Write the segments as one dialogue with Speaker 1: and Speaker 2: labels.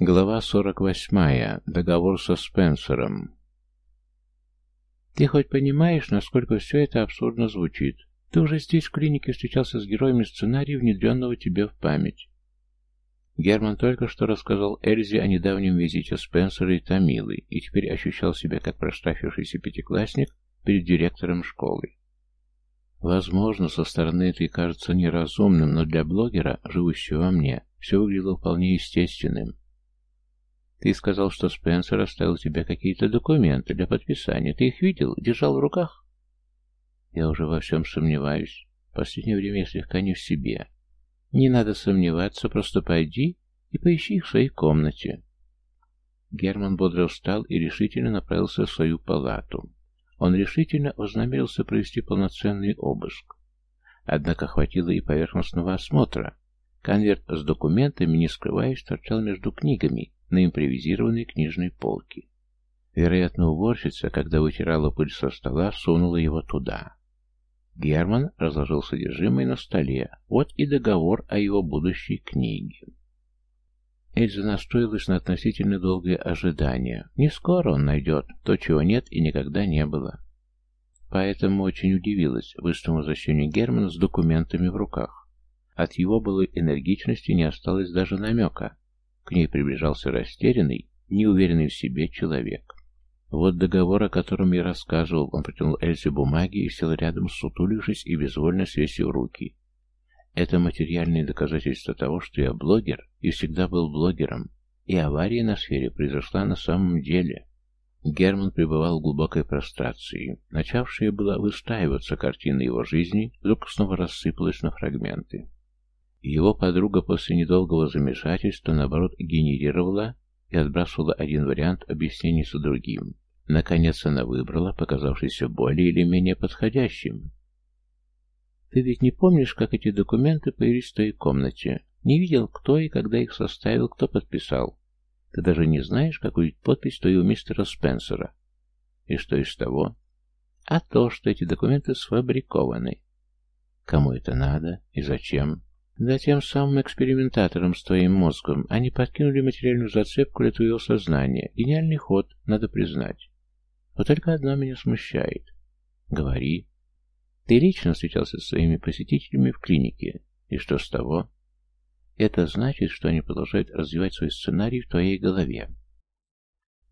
Speaker 1: Глава 48. Договор со Спенсером. Ты хоть понимаешь, насколько все это абсурдно звучит? Ты уже здесь, в клинике, встречался с героями сценария, внедренного тебе в память. Герман только что рассказал Эльзе о недавнем визите Спенсера и Томилы, и теперь ощущал себя как проштрафившийся пятиклассник перед директором школы. Возможно, со стороны это и кажется неразумным, но для блогера, живущего во мне, все выглядело вполне естественным. Ты сказал, что Спенсер оставил тебе какие-то документы для подписания. Ты их видел? Держал в руках? Я уже во всем сомневаюсь. В последнее время я слегка не в себе. Не надо сомневаться, просто пойди и поищи их в своей комнате. Герман бодро встал и решительно направился в свою палату. Он решительно вознамерился провести полноценный обыск. Однако хватило и поверхностного осмотра. Конверт с документами, не скрываясь, торчал между книгами, на импровизированной книжной полке. Вероятно, уборщица, когда вытирала пыль со стола, сунула его туда. Герман разложил содержимое на столе. Вот и договор о его будущей книге. Эльза настроилась на относительно долгое ожидание. Не скоро он найдет то, чего нет и никогда не было. Поэтому очень удивилась быстрому возвращению Германа с документами в руках. От его былой энергичности не осталось даже намека. К ней приближался растерянный, неуверенный в себе человек. Вот договор, о котором я рассказывал. Он протянул Эльзе бумаги и сел рядом, сутулившись и безвольно свесив руки. Это материальные доказательства того, что я блогер и всегда был блогером. И авария на сфере произошла на самом деле. Герман пребывал в глубокой прострации. Начавшая была выстаиваться картина его жизни, вдруг снова рассыпалась на фрагменты. Его подруга после недолгого замешательства, наоборот, генерировала и отбрасывала один вариант объяснений за другим. Наконец она выбрала, показавшийся более или менее подходящим. «Ты ведь не помнишь, как эти документы появились в твоей комнате? Не видел, кто и когда их составил, кто подписал? Ты даже не знаешь, какую подпись твоего мистера Спенсера? И что из того? А то, что эти документы сфабрикованы. Кому это надо и зачем?» Да тем самым экспериментатором с твоим мозгом они подкинули материальную зацепку для твоего сознания. Гениальный ход, надо признать. Вот только одно меня смущает. Говори. Ты лично встречался с своими посетителями в клинике. И что с того? Это значит, что они продолжают развивать свой сценарий в твоей голове.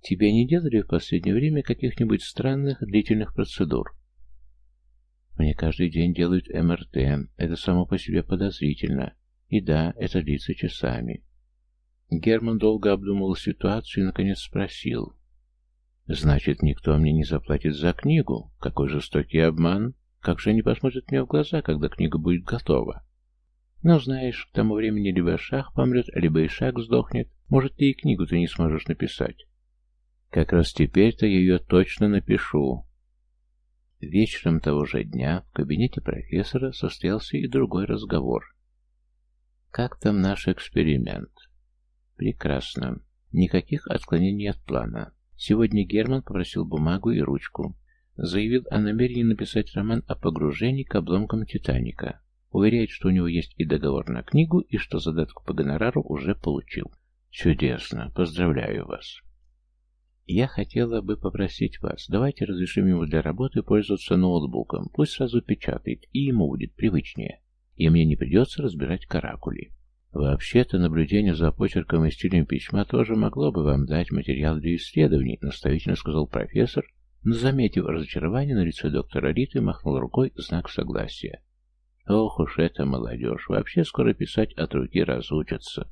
Speaker 1: Тебя не делали в последнее время каких-нибудь странных длительных процедур? Мне каждый день делают МРТ. Это само по себе подозрительно. И да, это длится часами. Герман долго обдумывал ситуацию и, наконец, спросил. «Значит, никто мне не заплатит за книгу? Какой жестокий обман! Как же они посмотрят мне в глаза, когда книга будет готова?» «Ну, знаешь, к тому времени либо Шах помрет, либо и Шах сдохнет. Может, ты и книгу ты не сможешь написать». «Как раз теперь-то я ее точно напишу. Вечером того же дня в кабинете профессора состоялся и другой разговор. «Как там наш эксперимент?» «Прекрасно. Никаких отклонений от плана. Сегодня Герман попросил бумагу и ручку. Заявил о намерении написать роман о погружении к обломкам Титаника. Уверяет, что у него есть и договор на книгу, и что задатку по гонорару уже получил. Чудесно. Поздравляю вас. Я хотела бы попросить вас, давайте разрешим ему для работы пользоваться ноутбуком, пусть сразу печатает, и ему будет привычнее, и мне не придется разбирать каракули. Вообще-то наблюдение за почерком и стилем письма тоже могло бы вам дать материал для исследований, наставительно сказал профессор, но, заметив разочарование на лице доктора Риты, махнул рукой знак согласия. Ох уж эта молодежь, вообще скоро писать от руки разучатся.